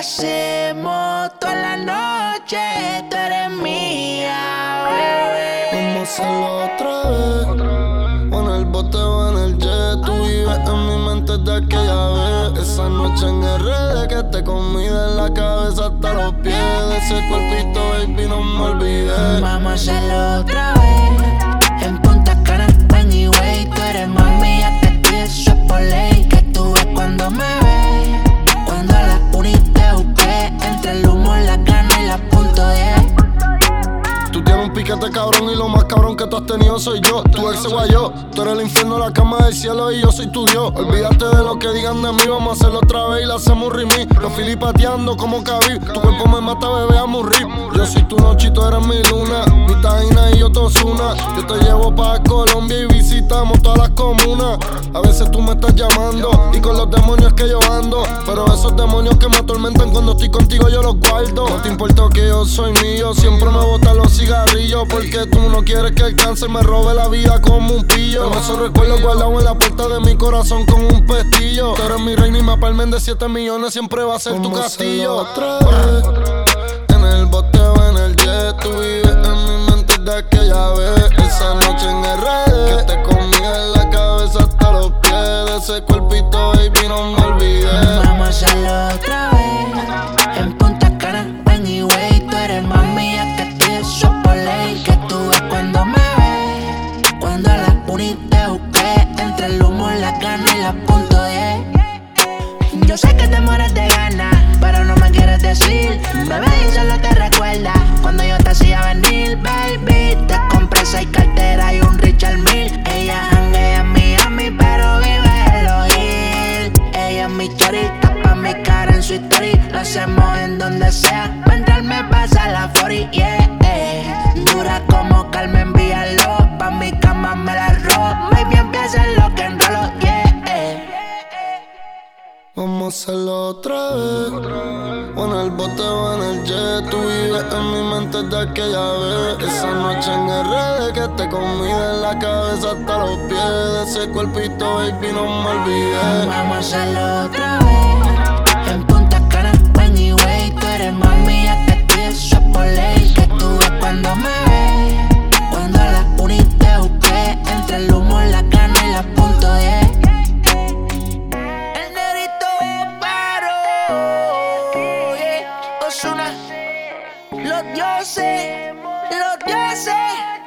hacemos toda la noche, tú eres mía, bebé. Vamos a hacerlo otra vez. O en el bote o en el jet. Tú vives en mi mente de aquella vez. Esa noche en RD que te comí de la cabeza hasta los pies. De ese cuerpito, baby, no me olvidé. Vamos a hacerlo otra vez. Tenido soy yo. Tu ex se guayó. Tú eres el infierno, la cama del cielo y yo soy tu Dios. Olvídate de lo que digan de mí, vamos a hacerlo otra vez y la hacemos rimí. Los filipateando como cabí. Tu cuerpo me mata, bebé, a morir. Yo soy tu noche tú eres mi luna. Y yo una. Yo te llevo pa' Colombia y visitamos todas las comunas. A veces tú me estás llamando y con los demonios que yo ando. Pero esos demonios que me atormentan cuando estoy contigo yo los guardo. No te importa que yo soy mío, siempre me botan los cigarrillos. Porque tú no quieres que el cáncer me robe la vida como un pillo. Pero esos recuerdos guardados en la puerta de mi corazón con un pestillo. Tú eres mi reina y me apalmen de 7 millones, siempre va a ser tu castillo. Otra vez. En el bote o en el jet, tú vives en mi de aquella vez. Esa noche en RD, que te comí en la cabeza hasta los pies. De ese cuerpito, baby, no me olvidé. Vamos a hacerlo otra vez. En Punta Cana, anyway, tú eres mami, ya que te eso por ley. Que tú ves cuando me ves. Cuando a las uni te busqué, entre el humo, la cana y la punto 10. Yo sé que te mueres de ganas, pero no me quieres decir. Mi chorita, pa' mi cara en su story. Lo hacemos en donde sea. Pa' entrar me pasa la 40, yeah. Dura como Carmen Villalobos, pa' mi cama me la robo. Baby, empieza lo que enrolo, yeah. Vamos a hacerlo otra vez. O en el bote o en el jet. Tú vives en mi mente de aquella vez. Esa noche en RD que te comí de la cabeza hasta los pies. De ese cuerpito, baby, no me olvidé. Vamos a hacerlo otra vez. los dioses, los dioses.